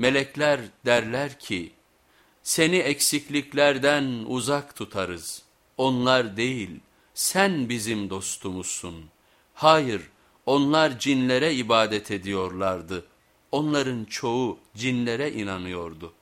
Melekler derler ki, seni eksikliklerden uzak tutarız. Onlar değil, sen bizim dostumuzsun. Hayır, onlar cinlere ibadet ediyorlardı. Onların çoğu cinlere inanıyordu.